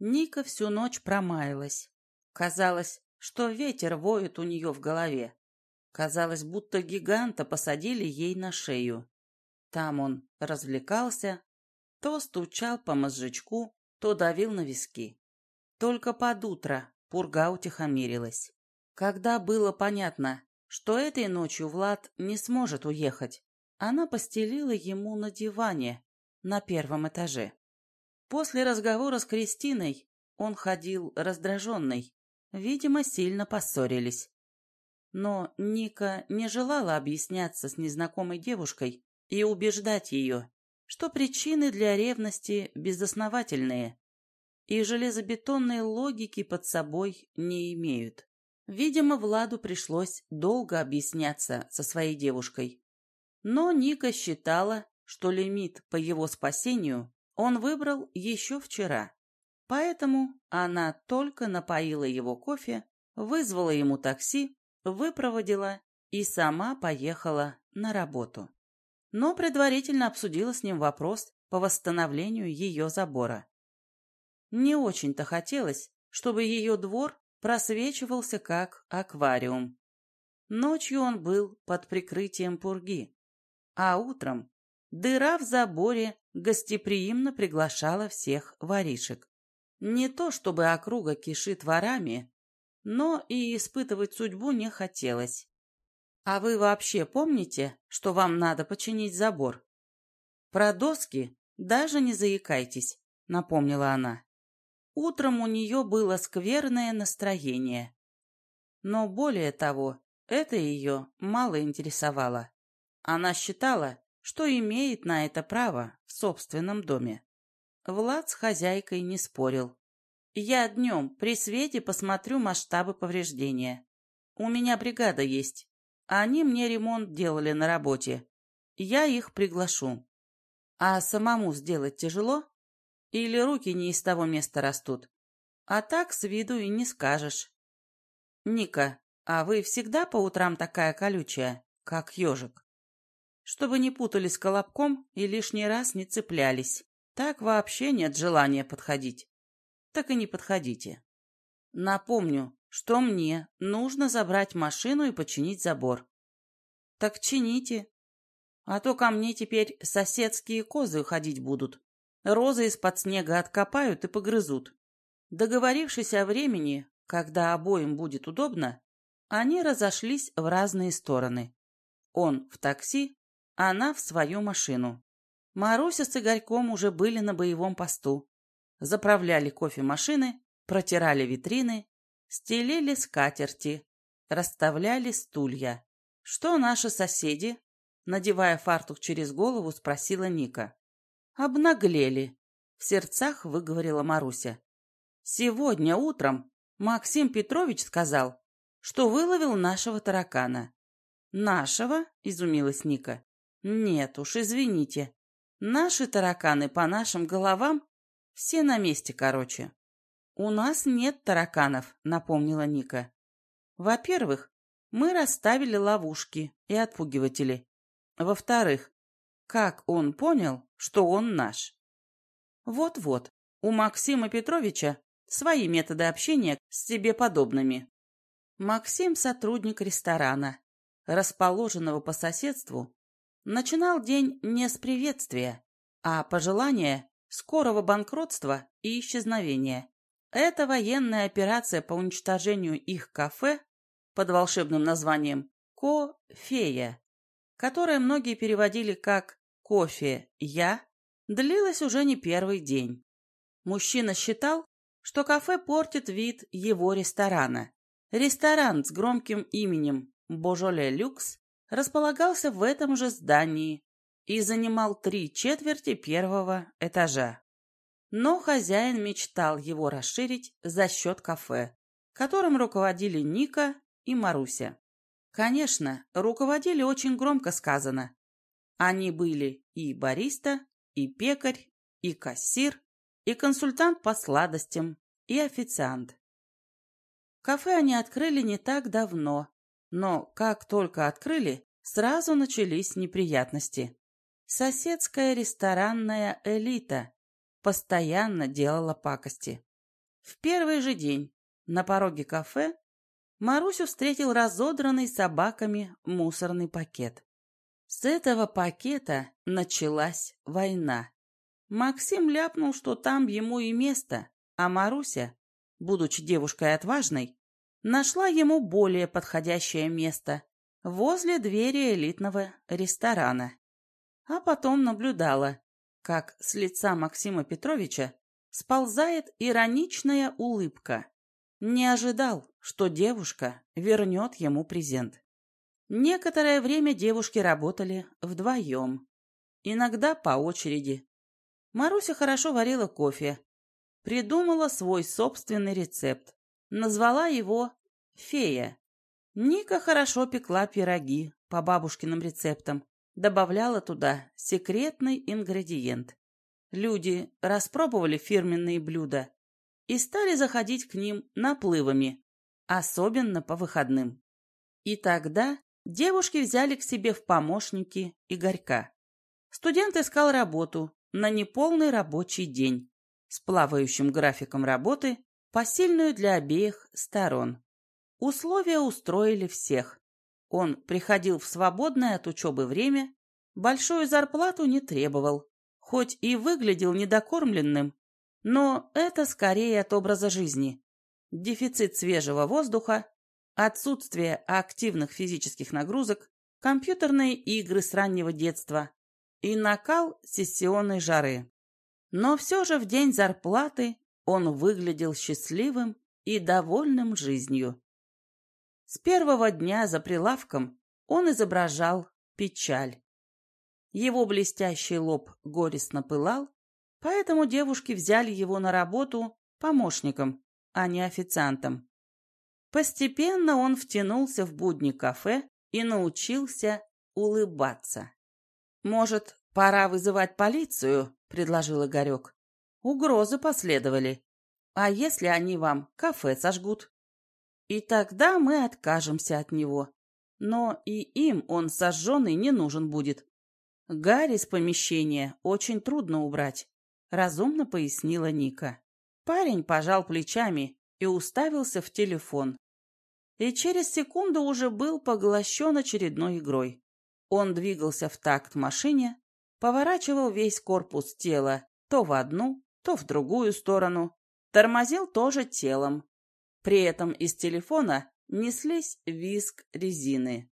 Ника всю ночь промаялась. Казалось, что ветер воет у нее в голове. Казалось, будто гиганта посадили ей на шею. Там он развлекался, то стучал по мозжечку, то давил на виски. Только под утро пурга утихомирилась. Когда было понятно, что этой ночью Влад не сможет уехать, она постелила ему на диване на первом этаже. После разговора с Кристиной он ходил раздраженный. Видимо, сильно поссорились. Но Ника не желала объясняться с незнакомой девушкой и убеждать ее, что причины для ревности безосновательные и железобетонной логики под собой не имеют. Видимо, Владу пришлось долго объясняться со своей девушкой. Но Ника считала, что лимит по его спасению он выбрал еще вчера. Поэтому она только напоила его кофе, вызвала ему такси, выпроводила и сама поехала на работу. Но предварительно обсудила с ним вопрос по восстановлению ее забора. Не очень-то хотелось, чтобы ее двор просвечивался как аквариум. Ночью он был под прикрытием пурги, а утром дыра в заборе гостеприимно приглашала всех воришек. Не то чтобы округа кишит ворами, но и испытывать судьбу не хотелось. «А вы вообще помните, что вам надо починить забор?» «Про доски даже не заикайтесь», — напомнила она. Утром у нее было скверное настроение. Но более того, это ее мало интересовало. Она считала, что имеет на это право в собственном доме. Влад с хозяйкой не спорил. «Я днем при свете посмотрю масштабы повреждения. У меня бригада есть. Они мне ремонт делали на работе. Я их приглашу. А самому сделать тяжело? Или руки не из того места растут? А так с виду и не скажешь. Ника, а вы всегда по утрам такая колючая, как ежик? Чтобы не путались колобком и лишний раз не цеплялись. Так вообще нет желания подходить. Так и не подходите. Напомню, что мне нужно забрать машину и починить забор. Так чините. А то ко мне теперь соседские козы ходить будут. Розы из-под снега откопают и погрызут. Договорившись о времени, когда обоим будет удобно, они разошлись в разные стороны. Он в такси, она в свою машину. Маруся с Игорьком уже были на боевом посту. Заправляли кофемашины, протирали витрины, стелили скатерти, расставляли стулья. «Что наши соседи?» Надевая фартук через голову, спросила Ника. «Обнаглели», — в сердцах выговорила Маруся. «Сегодня утром Максим Петрович сказал, что выловил нашего таракана». «Нашего?» — изумилась Ника. Нет уж, извините. Наши тараканы по нашим головам все на месте, короче. У нас нет тараканов, напомнила Ника. Во-первых, мы расставили ловушки и отпугиватели. Во-вторых, как он понял, что он наш? Вот-вот, у Максима Петровича свои методы общения с себе подобными. Максим – сотрудник ресторана, расположенного по соседству Начинал день не с приветствия, а пожелания скорого банкротства и исчезновения. Это военная операция по уничтожению их кафе под волшебным названием «Ко-фея», которое многие переводили как «кофе-я», длилась уже не первый день. Мужчина считал, что кафе портит вид его ресторана. Ресторан с громким именем «Божоле Люкс» располагался в этом же здании и занимал три четверти первого этажа. Но хозяин мечтал его расширить за счет кафе, которым руководили Ника и Маруся. Конечно, руководили очень громко сказано. Они были и бариста, и пекарь, и кассир, и консультант по сладостям, и официант. Кафе они открыли не так давно, но как только открыли, сразу начались неприятности. Соседская ресторанная элита постоянно делала пакости. В первый же день на пороге кафе Марусю встретил разодранный собаками мусорный пакет. С этого пакета началась война. Максим ляпнул, что там ему и место, а Маруся, будучи девушкой отважной, нашла ему более подходящее место возле двери элитного ресторана. А потом наблюдала, как с лица Максима Петровича сползает ироничная улыбка. Не ожидал, что девушка вернет ему презент. Некоторое время девушки работали вдвоем, иногда по очереди. Маруся хорошо варила кофе, придумала свой собственный рецепт, назвала его «Фея». Ника хорошо пекла пироги по бабушкиным рецептам, добавляла туда секретный ингредиент. Люди распробовали фирменные блюда и стали заходить к ним наплывами, особенно по выходным. И тогда девушки взяли к себе в помощники Игорька. Студент искал работу на неполный рабочий день с плавающим графиком работы, посильную для обеих сторон. Условия устроили всех. Он приходил в свободное от учебы время, большую зарплату не требовал, хоть и выглядел недокормленным, но это скорее от образа жизни. Дефицит свежего воздуха, отсутствие активных физических нагрузок, компьютерные игры с раннего детства и накал сессионной жары. Но все же в день зарплаты он выглядел счастливым и довольным жизнью. С первого дня за прилавком он изображал печаль. Его блестящий лоб горестно пылал, Поэтому девушки взяли его на работу помощником, а не официантом. Постепенно он втянулся в будни кафе и научился улыбаться. «Может, пора вызывать полицию?» — предложил Игорек. Угрозы последовали. «А если они вам кафе сожгут?» «И тогда мы откажемся от него. Но и им он сожженный не нужен будет. Гарри с помещения очень трудно убрать. — разумно пояснила Ника. Парень пожал плечами и уставился в телефон. И через секунду уже был поглощен очередной игрой. Он двигался в такт машине, поворачивал весь корпус тела то в одну, то в другую сторону, тормозил тоже телом. При этом из телефона неслись визг резины.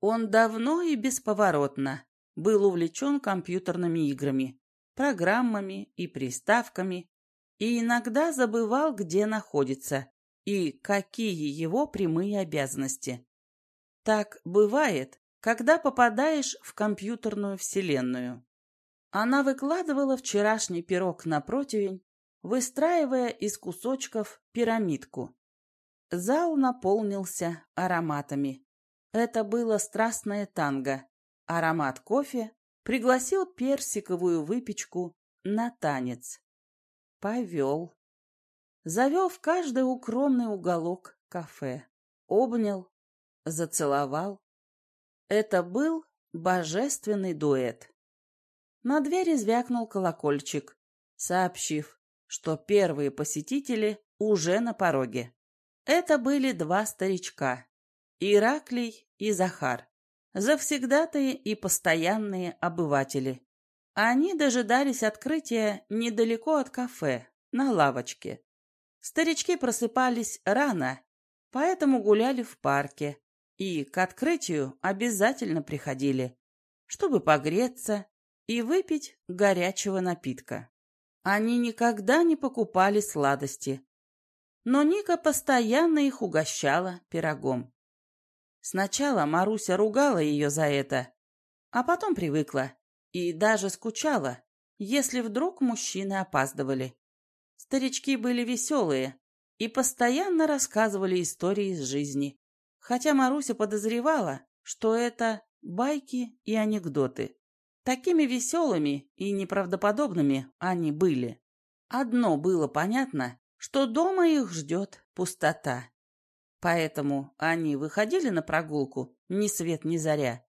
Он давно и бесповоротно был увлечен компьютерными играми программами и приставками, и иногда забывал, где находится и какие его прямые обязанности. Так бывает, когда попадаешь в компьютерную вселенную. Она выкладывала вчерашний пирог на противень, выстраивая из кусочков пирамидку. Зал наполнился ароматами. Это было страстное танго, аромат кофе, пригласил персиковую выпечку на танец. Повел. Завел в каждый укромный уголок кафе. Обнял, зацеловал. Это был божественный дуэт. На двери звякнул колокольчик, сообщив, что первые посетители уже на пороге. Это были два старичка — Ираклий и Захар завсегдатые и постоянные обыватели. Они дожидались открытия недалеко от кафе, на лавочке. Старички просыпались рано, поэтому гуляли в парке и к открытию обязательно приходили, чтобы погреться и выпить горячего напитка. Они никогда не покупали сладости, но Ника постоянно их угощала пирогом. Сначала Маруся ругала ее за это, а потом привыкла и даже скучала, если вдруг мужчины опаздывали. Старички были веселые и постоянно рассказывали истории из жизни, хотя Маруся подозревала, что это байки и анекдоты. Такими веселыми и неправдоподобными они были. Одно было понятно, что дома их ждет пустота. Поэтому они выходили на прогулку ни свет ни заря.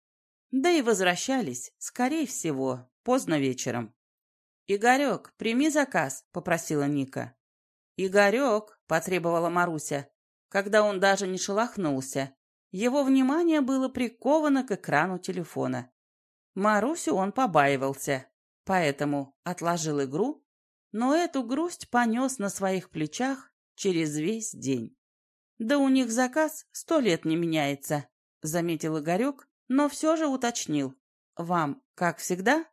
Да и возвращались, скорее всего, поздно вечером. «Игорек, прими заказ», — попросила Ника. «Игорек!» — потребовала Маруся, когда он даже не шелохнулся. Его внимание было приковано к экрану телефона. Марусю он побаивался, поэтому отложил игру, но эту грусть понес на своих плечах через весь день. «Да у них заказ сто лет не меняется», — заметил Игорек, но все же уточнил. «Вам, как всегда?»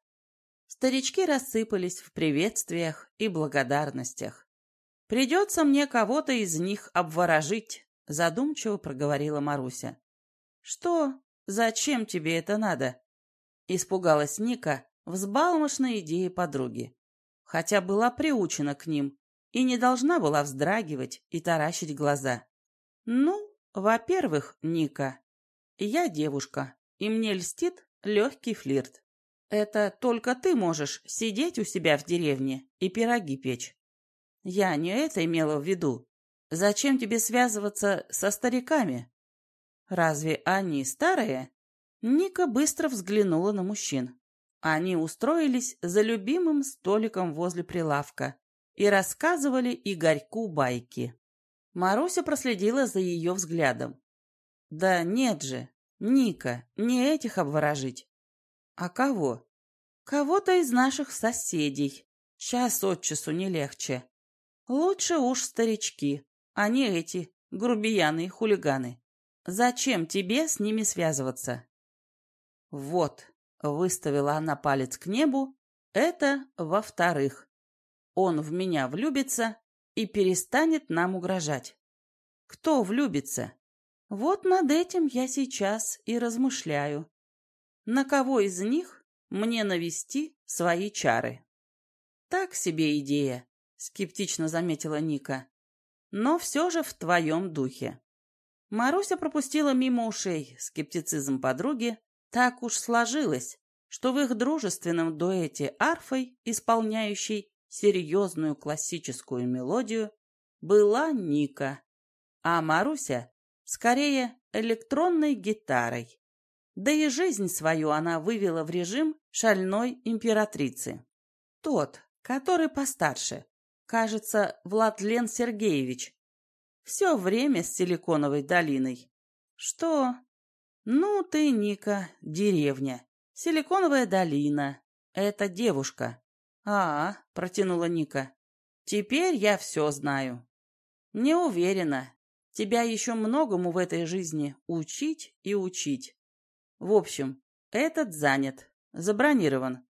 Старички рассыпались в приветствиях и благодарностях. «Придется мне кого-то из них обворожить», — задумчиво проговорила Маруся. «Что? Зачем тебе это надо?» Испугалась Ника взбалмошной идеи подруги, хотя была приучена к ним и не должна была вздрагивать и таращить глаза. «Ну, во-первых, Ника, я девушка, и мне льстит легкий флирт. Это только ты можешь сидеть у себя в деревне и пироги печь. Я не это имела в виду. Зачем тебе связываться со стариками? Разве они старые? Ника быстро взглянула на мужчин. Они устроились за любимым столиком возле прилавка и рассказывали Игорьку байки. Маруся проследила за ее взглядом. «Да нет же, Ника, не этих обворожить». «А кого?» «Кого-то из наших соседей. Час от часу не легче. Лучше уж старички, а не эти грубияны и хулиганы. Зачем тебе с ними связываться?» «Вот», — выставила она палец к небу, — «это во-вторых. Он в меня влюбится и перестанет нам угрожать. Кто влюбится? Вот над этим я сейчас и размышляю. На кого из них мне навести свои чары? Так себе идея, скептично заметила Ника. Но все же в твоем духе. Маруся пропустила мимо ушей скептицизм подруги. Так уж сложилось, что в их дружественном дуэте арфой, исполняющей серьезную классическую мелодию, была Ника, а Маруся скорее электронной гитарой. Да и жизнь свою она вывела в режим шальной императрицы. Тот, который постарше, кажется, Владлен Сергеевич, все время с Силиконовой долиной. Что? Ну ты, Ника, деревня. Силиконовая долина. Это девушка. «А, — протянула Ника, — теперь я все знаю. Не уверена. Тебя еще многому в этой жизни учить и учить. В общем, этот занят, забронирован.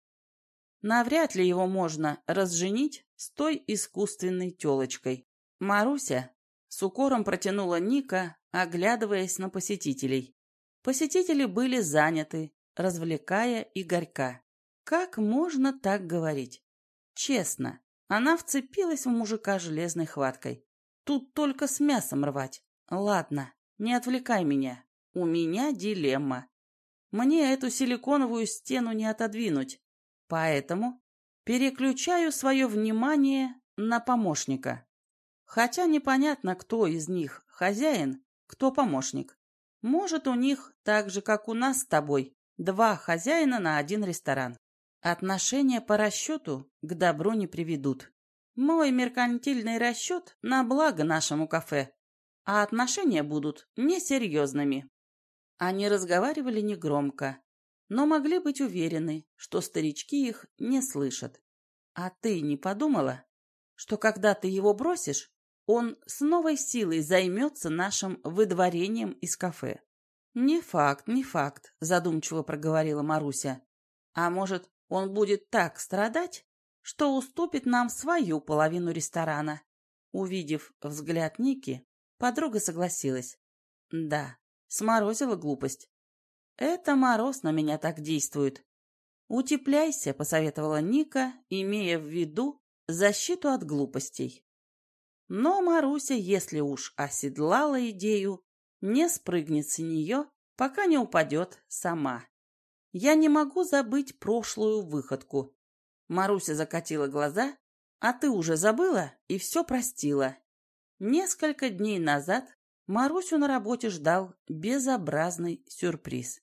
Навряд ли его можно разженить с той искусственной телочкой. Маруся с укором протянула Ника, оглядываясь на посетителей. Посетители были заняты, развлекая Игорька. Как можно так говорить? Честно, она вцепилась в мужика железной хваткой. Тут только с мясом рвать. Ладно, не отвлекай меня. У меня дилемма. Мне эту силиконовую стену не отодвинуть. Поэтому переключаю свое внимание на помощника. Хотя непонятно, кто из них хозяин, кто помощник. Может, у них, так же, как у нас с тобой, два хозяина на один ресторан. Отношения по расчету к добру не приведут. Мой меркантильный расчет на благо нашему кафе, а отношения будут несерьезными. Они разговаривали негромко, но могли быть уверены, что старички их не слышат. А ты не подумала, что когда ты его бросишь, он с новой силой займется нашим выдворением из кафе? Не факт, не факт, задумчиво проговорила Маруся. А может, он будет так страдать, что уступит нам свою половину ресторана. Увидев взгляд Ники, подруга согласилась. Да, сморозила глупость. Это мороз на меня так действует. Утепляйся, посоветовала Ника, имея в виду защиту от глупостей. Но Маруся, если уж оседлала идею, не спрыгнет с нее, пока не упадет сама. Я не могу забыть прошлую выходку. Маруся закатила глаза. А ты уже забыла и все простила. Несколько дней назад Марусю на работе ждал безобразный сюрприз.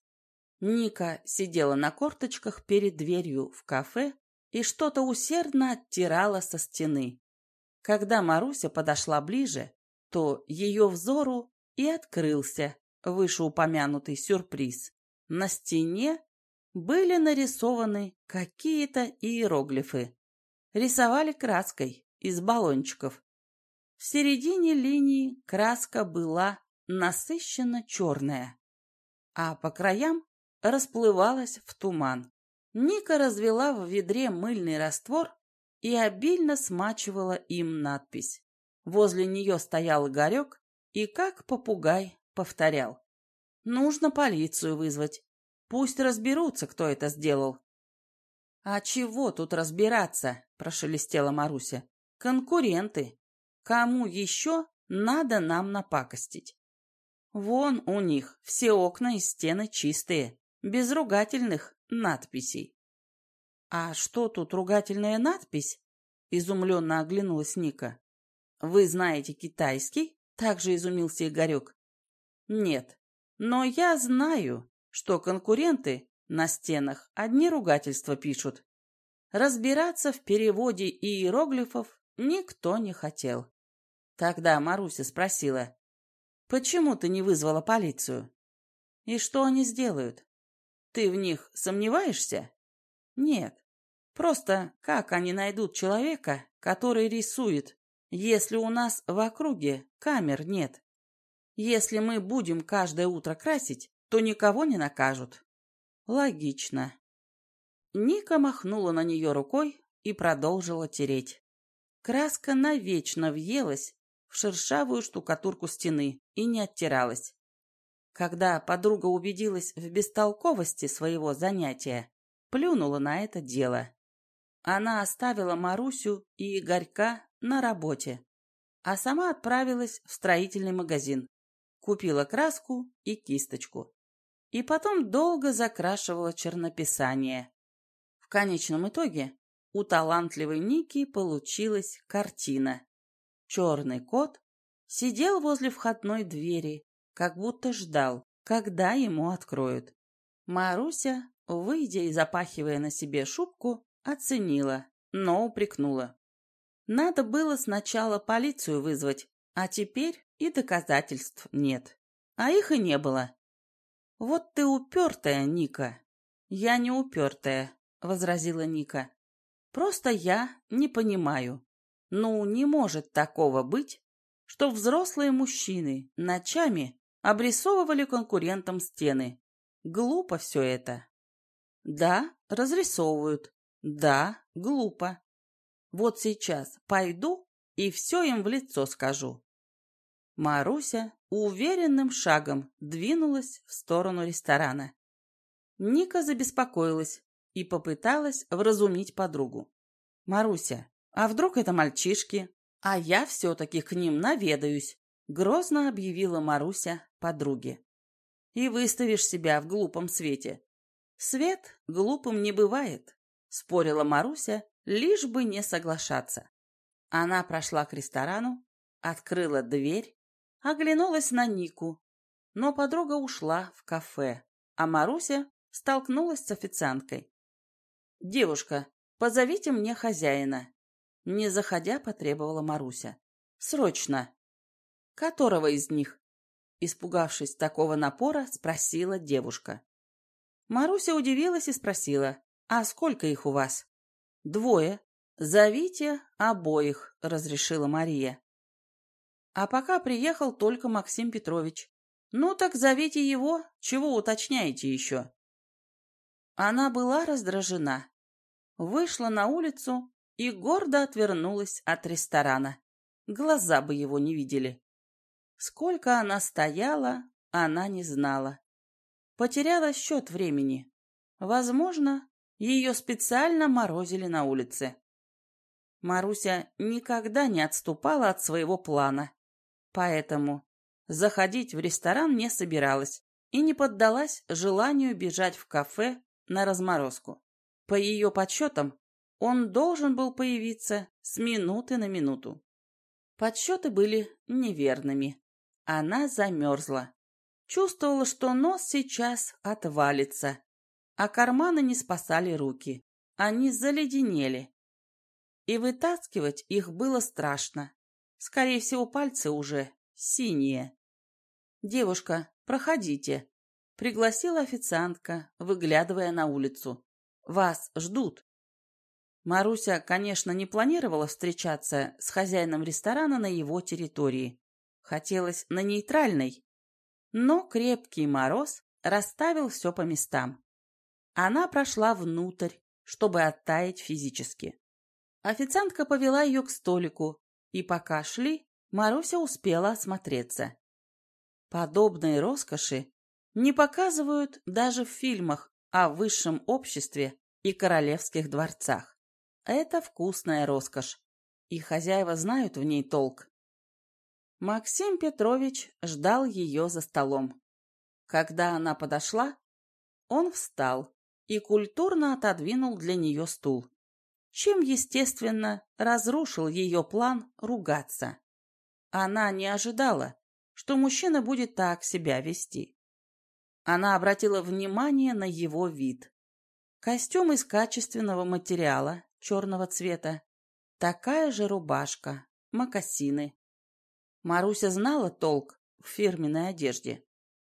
Ника сидела на корточках перед дверью в кафе и что-то усердно оттирала со стены. Когда Маруся подошла ближе, то ее взору и открылся вышеупомянутый сюрприз. На стене были нарисованы какие-то иероглифы. Рисовали краской из баллончиков. В середине линии краска была насыщенно черная, а по краям расплывалась в туман. Ника развела в ведре мыльный раствор и обильно смачивала им надпись. Возле нее стоял Игорек и, как попугай, повторял. «Нужно полицию вызвать. Пусть разберутся, кто это сделал». «А чего тут разбираться?» – прошелестела Маруся. «Конкуренты. Кому еще надо нам напакостить?» «Вон у них все окна и стены чистые, без ругательных надписей». «А что тут ругательная надпись?» – изумленно оглянулась Ника. «Вы знаете китайский?» – также изумился Игорек. «Нет, но я знаю, что конкуренты на стенах одни ругательства пишут. Разбираться в переводе иероглифов никто не хотел. Тогда Маруся спросила, «Почему ты не вызвала полицию? И что они сделают? Ты в них сомневаешься?» «Нет. Просто как они найдут человека, который рисует, если у нас в округе камер нет? Если мы будем каждое утро красить, то никого не накажут. Логично. Ника махнула на нее рукой и продолжила тереть. Краска навечно въелась в шершавую штукатурку стены и не оттиралась. Когда подруга убедилась в бестолковости своего занятия, плюнула на это дело. Она оставила Марусю и Игорька на работе, а сама отправилась в строительный магазин. Купила краску и кисточку. И потом долго закрашивала чернописание. В конечном итоге у талантливой Ники получилась картина. Черный кот сидел возле входной двери, как будто ждал, когда ему откроют. Маруся, выйдя и запахивая на себе шубку, оценила, но упрекнула. Надо было сначала полицию вызвать, а теперь и доказательств нет. А их и не было. Вот ты упертая, Ника. Я не упертая, возразила Ника. Просто я не понимаю. Ну, не может такого быть, что взрослые мужчины ночами обрисовывали конкурентам стены. Глупо все это. Да, разрисовывают. Да, глупо. Вот сейчас пойду и все им в лицо скажу. Маруся уверенным шагом двинулась в сторону ресторана. Ника забеспокоилась и попыталась вразумить подругу. «Маруся, а вдруг это мальчишки? А я все-таки к ним наведаюсь», — грозно объявила Маруся подруге. «И выставишь себя в глупом свете». «Свет глупым не бывает», — спорила Маруся, лишь бы не соглашаться. Она прошла к ресторану, открыла дверь, оглянулась на Нику, но подруга ушла в кафе, а Маруся столкнулась с официанткой. «Девушка, позовите мне хозяина», — не заходя потребовала Маруся. «Срочно!» «Которого из них?» Испугавшись такого напора, спросила девушка. Маруся удивилась и спросила, «А сколько их у вас?» «Двое. Зовите обоих», — разрешила Мария. А пока приехал только Максим Петрович. «Ну так зовите его, чего уточняете еще?» Она была раздражена. Вышла на улицу и гордо отвернулась от ресторана. Глаза бы его не видели. Сколько она стояла, она не знала. Потеряла счет времени. Возможно, ее специально морозили на улице. Маруся никогда не отступала от своего плана, поэтому заходить в ресторан не собиралась и не поддалась желанию бежать в кафе на разморозку. По ее подсчетам, он должен был появиться с минуты на минуту. Подсчеты были неверными. Она замерзла. Чувствовала, что нос сейчас отвалится, а карманы не спасали руки. Они заледенели. и вытаскивать их было страшно. Скорее всего, пальцы уже синие. «Девушка, проходите», — пригласила официантка, выглядывая на улицу. «Вас ждут». Маруся, конечно, не планировала встречаться с хозяином ресторана на его территории. Хотелось на нейтральной. Но крепкий мороз расставил все по местам. Она прошла внутрь, чтобы оттаять физически. Официантка повела ее к столику, и пока шли, Маруся успела осмотреться. Подобные роскоши не показывают даже в фильмах о высшем обществе и королевских дворцах. Это вкусная роскошь, и хозяева знают в ней толк. Максим Петрович ждал ее за столом. Когда она подошла, он встал и культурно отодвинул для нее стул, чем, естественно, разрушил ее план ругаться. Она не ожидала, что мужчина будет так себя вести. Она обратила внимание на его вид. Костюм из качественного материала, черного цвета. Такая же рубашка, мокасины. Маруся знала толк в фирменной одежде,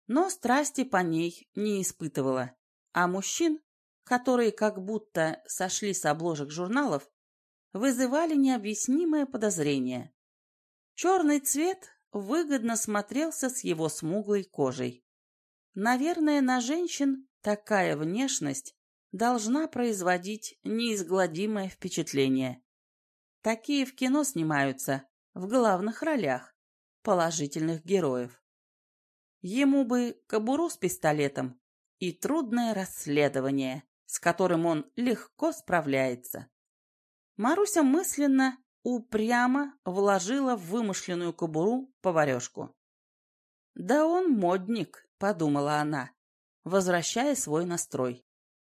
но страсти по ней не испытывала. А мужчин, которые как будто сошли с обложек журналов, вызывали необъяснимое подозрение. Черный цвет выгодно смотрелся с его смуглой кожей. Наверное, на женщин такая внешность должна производить неизгладимое впечатление. Такие в кино снимаются, в главных ролях, положительных героев. Ему бы кобуру с пистолетом и трудное расследование, с которым он легко справляется. Маруся мысленно упрямо вложила в вымышленную кобуру поварешку. «Да он модник», — подумала она, возвращая свой настрой.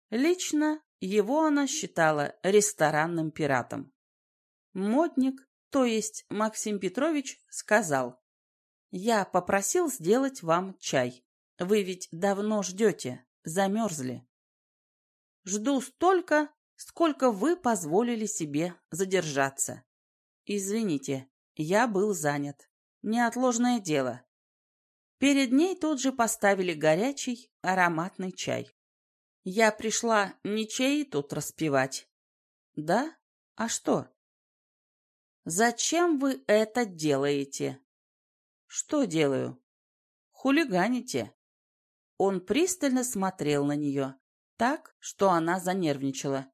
Лично его она считала ресторанным пиратом. Модник, то есть Максим Петрович, сказал, «Я попросил сделать вам чай. Вы ведь давно ждете, замерзли». «Жду столько, сколько вы позволили себе задержаться. Извините, я был занят. Неотложное дело». Перед ней тут же поставили горячий ароматный чай. Я пришла не чаи тут распевать. Да? А что? Зачем вы это делаете? Что делаю? Хулиганите. Он пристально смотрел на нее, так, что она занервничала.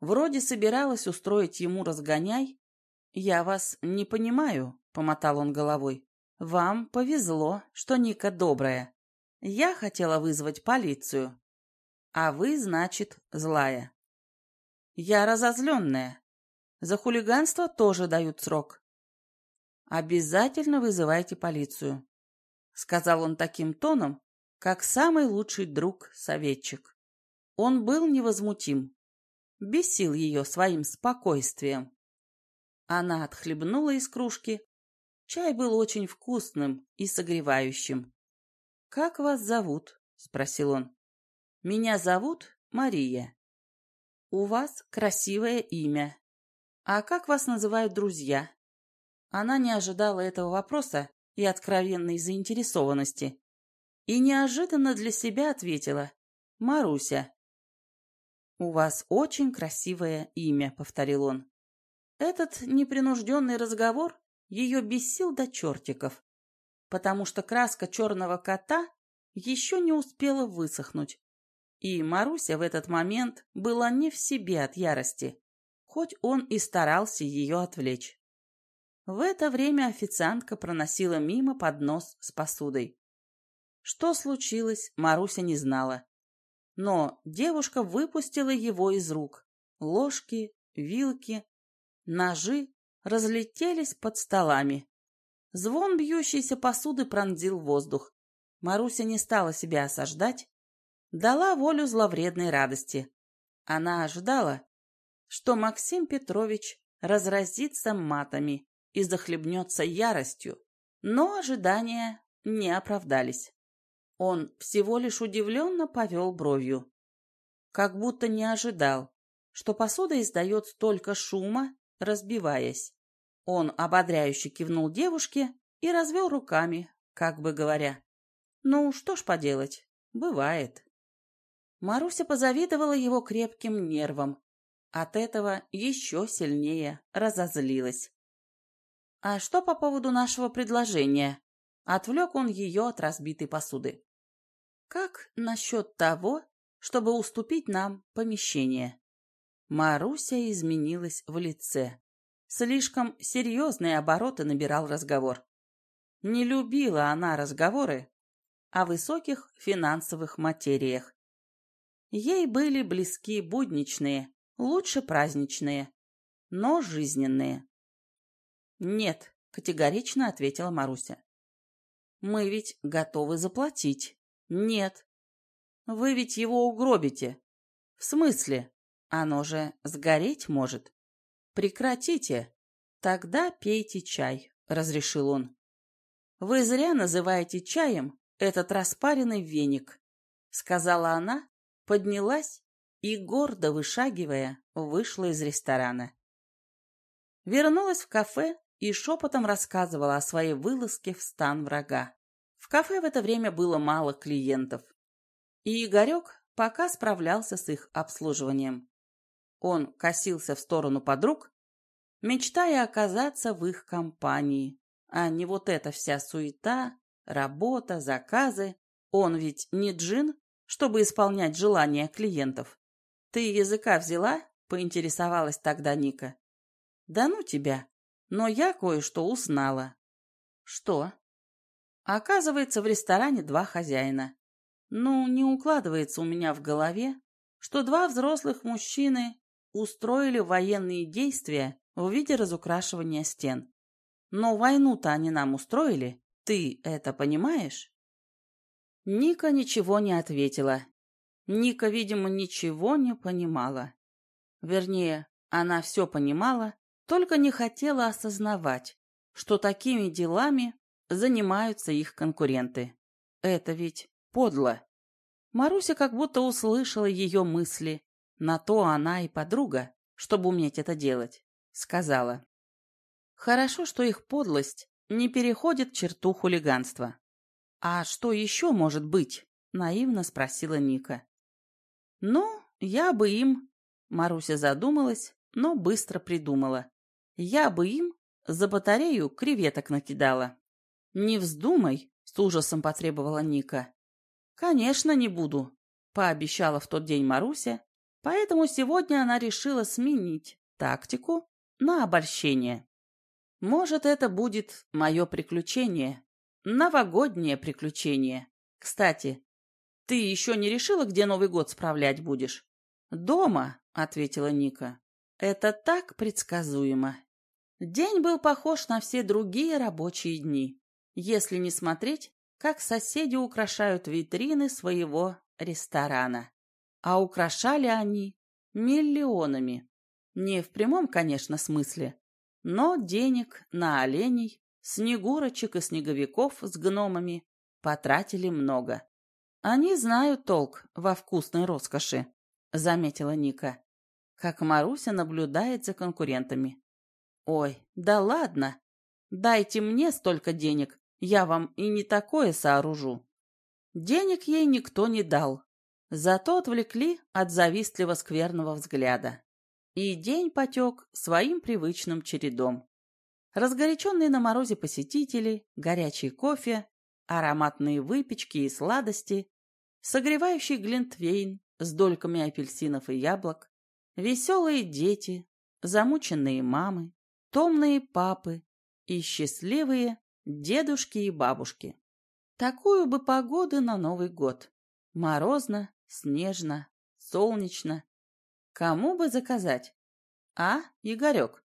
Вроде собиралась устроить ему разгоняй. «Я вас не понимаю», — помотал он головой. «Вам повезло, что Ника добрая. Я хотела вызвать полицию, а вы, значит, злая. Я разозленная. За хулиганство тоже дают срок. Обязательно вызывайте полицию, сказал он таким тоном, как самый лучший друг-советчик. Он был невозмутим, бесил ее своим спокойствием. Она отхлебнула из кружки. Чай был очень вкусным и согревающим. «Как вас зовут?» — спросил он. Меня зовут Мария. У вас красивое имя. А как вас называют друзья? Она не ожидала этого вопроса и откровенной заинтересованности. И неожиданно для себя ответила. Маруся. «У вас очень красивое имя», — повторил он. Этот непринужденный разговор ее бесил до чертиков, потому что краска черного кота еще не успела высохнуть, и Маруся в этот момент была не в себе от ярости, хоть он и старался ее отвлечь. В это время официантка проносила мимо поднос с посудой. Что случилось, Маруся не знала. Но девушка выпустила его из рук. Ложки, вилки, ножи разлетелись под столами. Звон бьющейся посуды пронзил воздух. Маруся не стала себя осаждать, дала волю зловредной радости. Она ожидала, что Максим Петрович разразится матами и захлебнется яростью, но ожидания не оправдались. Он всего лишь удивленно повел бровью, как будто не ожидал, что посуда издает столько шума, разбиваясь. Он ободряюще кивнул девушке и развел руками, как бы говоря. «Ну, что ж поделать, бывает». Маруся позавидовала его крепким нервам. От этого еще сильнее разозлилась. «А что по поводу нашего предложения?» Отвлек он ее от разбитой посуды. «Как насчет того, чтобы уступить нам помещение?» Маруся изменилась в лице. Слишком серьезные обороты набирал разговор. Не любила она разговоры о высоких финансовых материях. Ей были близки будничные, лучше праздничные, но жизненные. «Нет», — категорично ответила Маруся. «Мы ведь готовы заплатить». «Нет». «Вы ведь его угробите». «В смысле? Оно же сгореть может». «Прекратите. Тогда пейте чай», — разрешил он. «Вы зря называете чаем этот распаренный веник», — сказала она, поднялась и, гордо вышагивая, вышла из ресторана. Вернулась в кафе и шепотом рассказывала о своей вылазке в стан врага. В кафе в это время было мало клиентов, и Игорек пока справлялся с их обслуживанием. Он косился в сторону подруг, мечтая оказаться в их компании, а не вот эта вся суета, работа, заказы. Он ведь не джин, чтобы исполнять желания клиентов. Ты языка взяла? Поинтересовалась тогда Ника. Да ну тебя. Но я кое-что узнала. Что? Оказывается, в ресторане два хозяина. Ну, не укладывается у меня в голове, что два взрослых мужчины устроили военные действия в виде разукрашивания стен. Но войну-то они нам устроили, ты это понимаешь? Ника ничего не ответила. Ника, видимо, ничего не понимала. Вернее, она все понимала, только не хотела осознавать, что такими делами занимаются их конкуренты. Это ведь подло. Маруся как будто услышала ее мысли, на то она и подруга, чтобы уметь это делать. Сказала. Хорошо, что их подлость не переходит черту хулиганства. «А что еще может быть?» — наивно спросила Ника. «Ну, я бы им...» — Маруся задумалась, но быстро придумала. «Я бы им за батарею креветок накидала». «Не вздумай», — с ужасом потребовала Ника. «Конечно, не буду», — пообещала в тот день Маруся, Поэтому сегодня она решила сменить тактику на обольщение. Может, это будет мое приключение, новогоднее приключение. Кстати, ты еще не решила, где Новый год справлять будешь? Дома, ответила Ника. Это так предсказуемо. День был похож на все другие рабочие дни, если не смотреть, как соседи украшают витрины своего ресторана. А украшали они миллионами. Не в прямом, конечно, смысле, но денег на оленей, снегурочек и снеговиков с гномами потратили много. Они знают толк во вкусной роскоши, заметила Ника, как Маруся наблюдает за конкурентами. Ой, да ладно, дайте мне столько денег, я вам и не такое сооружу. Денег ей никто не дал, Зато отвлекли от завистливо скверного взгляда. И день потек своим привычным чередом. Разгоряченные на морозе посетители, горячий кофе, ароматные выпечки и сладости, согревающий глинтвейн с дольками апельсинов и яблок, веселые дети, замученные мамы, томные папы и счастливые дедушки и бабушки. Такую бы погоду на Новый год. Морозно, снежно, солнечно. Кому бы заказать? А, Игорек?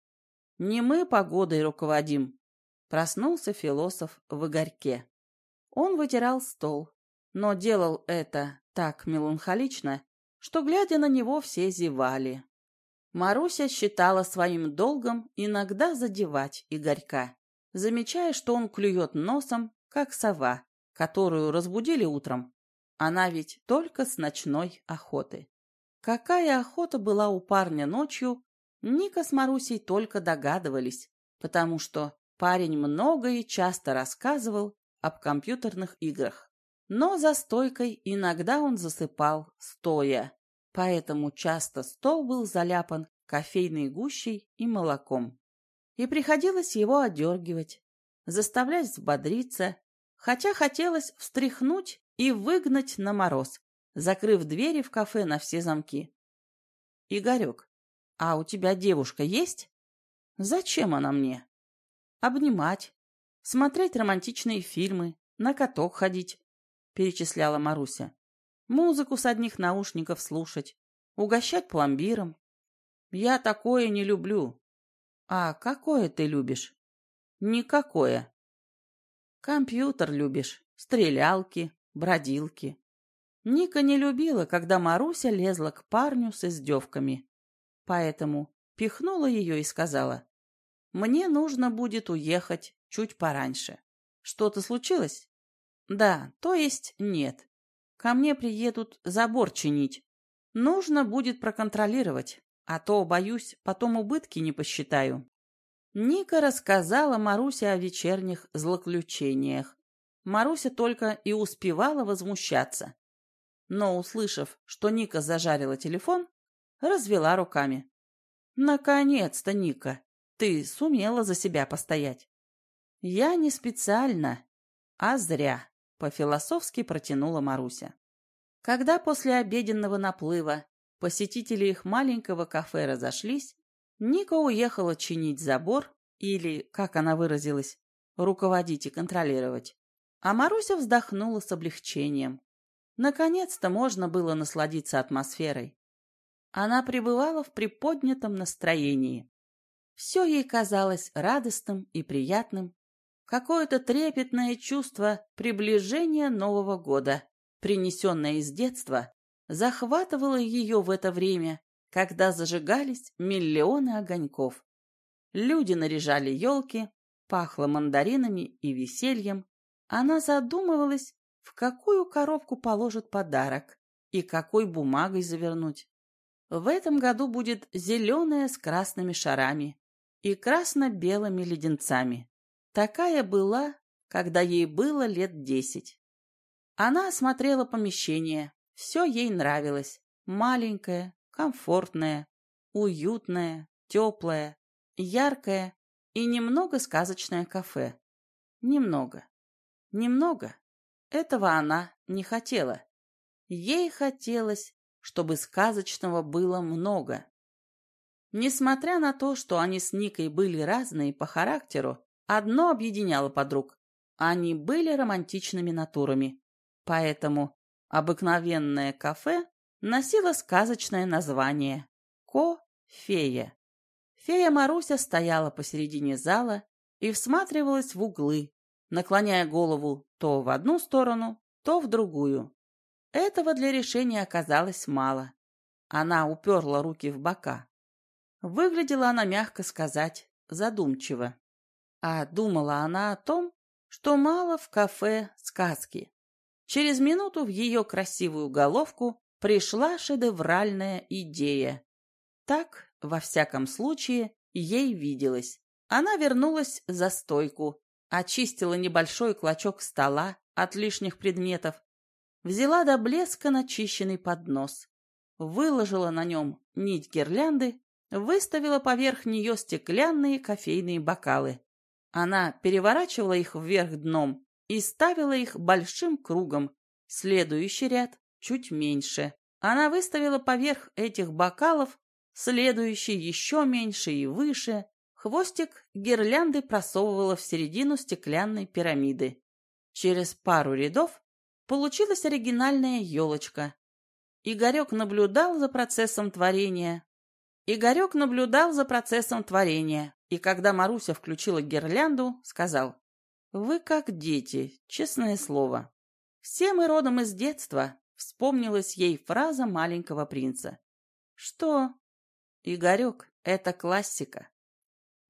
Не мы погодой руководим. Проснулся философ в Игорьке. Он вытирал стол, но делал это так меланхолично, что, глядя на него, все зевали. Маруся считала своим долгом иногда задевать Игорька, замечая, что он клюет носом, как сова, которую разбудили утром, она ведь только с ночной охоты. Какая охота была у парня ночью, Ника с Марусей только догадывались, потому что парень много и часто рассказывал об компьютерных играх. Но за стойкой иногда он засыпал, стоя, поэтому часто стол был заляпан кофейной гущей и молоком. И приходилось его одергивать, заставлять взбодриться, хотя хотелось встряхнуть и выгнать на мороз, закрыв двери в кафе на все замки. «Игорек, а у тебя девушка есть?» «Зачем она мне?» «Обнимать, смотреть романтичные фильмы, на каток ходить», — перечисляла Маруся. «Музыку с одних наушников слушать, угощать пломбиром. Я такое не люблю». «А какое ты любишь?» «Никакое». «Компьютер любишь, стрелялки, бродилки». Ника не любила, когда Маруся лезла к парню с издевками. Поэтому пихнула ее и сказала, «Мне нужно будет уехать чуть пораньше. Что-то случилось?» «Да, то есть нет. Ко мне приедут забор чинить. Нужно будет проконтролировать, а то, боюсь, потом убытки не посчитаю». Ника рассказала Марусе о вечерних злоключениях. Маруся только и успевала возмущаться но, услышав, что Ника зажарила телефон, развела руками. «Наконец-то, Ника, ты сумела за себя постоять». «Я не специально, а зря», — по-философски протянула Маруся. Когда после обеденного наплыва посетители их маленького кафе разошлись, Ника уехала чинить забор или, как она выразилась, руководить и контролировать. А Маруся вздохнула с облегчением. Наконец-то можно было насладиться атмосферой. Она пребывала в приподнятом настроении. Все ей казалось радостным и приятным. Какое-то трепетное чувство приближения Нового года, принесенное из детства, захватывало ее в это время, когда зажигались миллионы огоньков. Люди наряжали елки, пахло мандаринами и весельем. Она задумывалась, в какую коробку положит подарок и какой бумагой завернуть. В этом году будет зеленая с красными шарами и красно-белыми леденцами. Такая была, когда ей было лет десять. Она осмотрела помещение. Все ей нравилось. Маленькое, комфортное, уютное, теплое, яркое и немного сказочное кафе. Немного. Немного. Этого она не хотела. Ей хотелось, чтобы сказочного было много. Несмотря на то, что они с Никой были разные по характеру, одно объединяло подруг. Они были романтичными натурами. Поэтому обыкновенное кафе носило сказочное название «Ко-фея». Фея Маруся стояла посередине зала и всматривалась в углы, наклоняя голову то в одну сторону, то в другую. Этого для решения оказалось мало. Она уперла руки в бока. Выглядела она, мягко сказать, задумчиво. А думала она о том, что мало в кафе сказки. Через минуту в ее красивую головку пришла шедевральная идея. Так, во всяком случае, ей виделось. Она вернулась за стойку, очистила небольшой клочок стола от лишних предметов, взяла до блеска начищенный поднос, выложила на нем нить гирлянды, выставила поверх нее стеклянные кофейные бокалы. Она переворачивала их вверх дном и ставила их большим кругом, следующий ряд чуть меньше. Она выставила поверх этих бокалов следующий еще меньше и выше, Хвостик гирлянды просовывала в середину стеклянной пирамиды. Через пару рядов получилась оригинальная елочка. Игорек наблюдал за процессом творения. Игорек наблюдал за процессом творения, и когда Маруся включила гирлянду, сказал, «Вы как дети, честное слово. Все мы родом из детства», — вспомнилась ей фраза маленького принца. «Что?» «Игорек, это классика.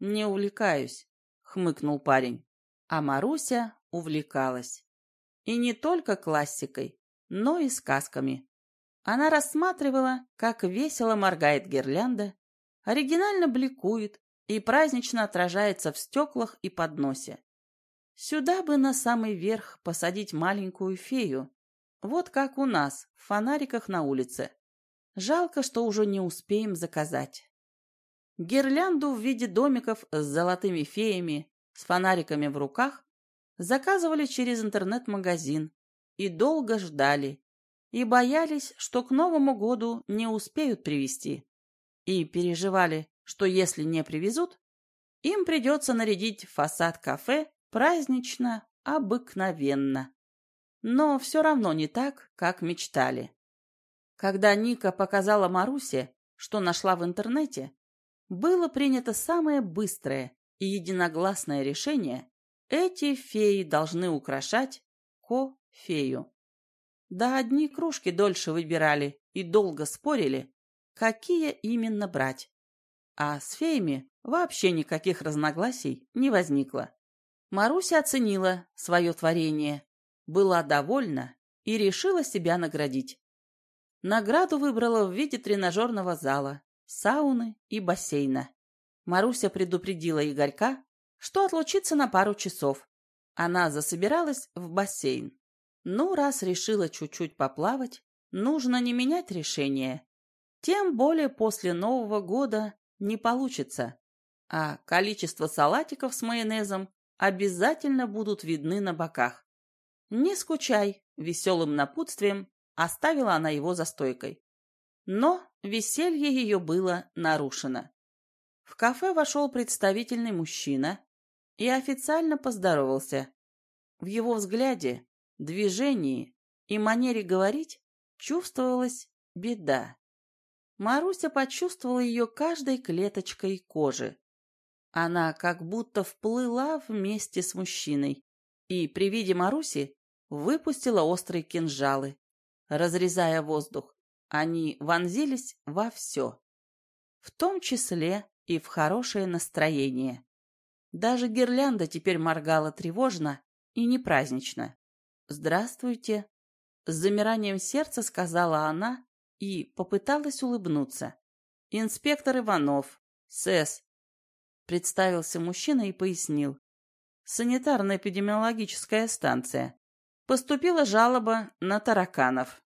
«Не увлекаюсь», — хмыкнул парень. А Маруся увлекалась. И не только классикой, но и сказками. Она рассматривала, как весело моргает гирлянда, оригинально бликует и празднично отражается в стеклах и подносе. Сюда бы на самый верх посадить маленькую фею, вот как у нас, в фонариках на улице. Жалко, что уже не успеем заказать. Гирлянду в виде домиков с золотыми феями, с фонариками в руках, заказывали через интернет-магазин и долго ждали, и боялись, что к Новому году не успеют привезти, и переживали, что если не привезут, им придется нарядить фасад кафе празднично, обыкновенно. Но все равно не так, как мечтали. Когда Ника показала Марусе, что нашла в интернете, было принято самое быстрое и единогласное решение – эти феи должны украшать ко-фею. Да одни кружки дольше выбирали и долго спорили, какие именно брать. А с феями вообще никаких разногласий не возникло. Маруся оценила свое творение, была довольна и решила себя наградить. Награду выбрала в виде тренажерного зала, сауны и бассейна. Маруся предупредила Игорька, что отлучится на пару часов. Она засобиралась в бассейн. Ну, раз решила чуть-чуть поплавать, нужно не менять решение. Тем более после Нового года не получится. А количество салатиков с майонезом обязательно будут видны на боках. Не скучай, веселым напутствием оставила она его за стойкой. Но веселье ее было нарушено. В кафе вошел представительный мужчина и официально поздоровался. В его взгляде движении и манере говорить чувствовалась беда. Маруся почувствовала ее каждой клеточкой кожи. Она как будто вплыла вместе с мужчиной и при виде Маруси выпустила острые кинжалы, разрезая воздух. Они вонзились во все, в том числе и в хорошее настроение. Даже гирлянда теперь моргала тревожно и непразднично. «Здравствуйте!» С замиранием сердца сказала она и попыталась улыбнуться. «Инспектор Иванов, СЭС», — представился мужчина и пояснил. «Санитарно-эпидемиологическая станция. Поступила жалоба на тараканов».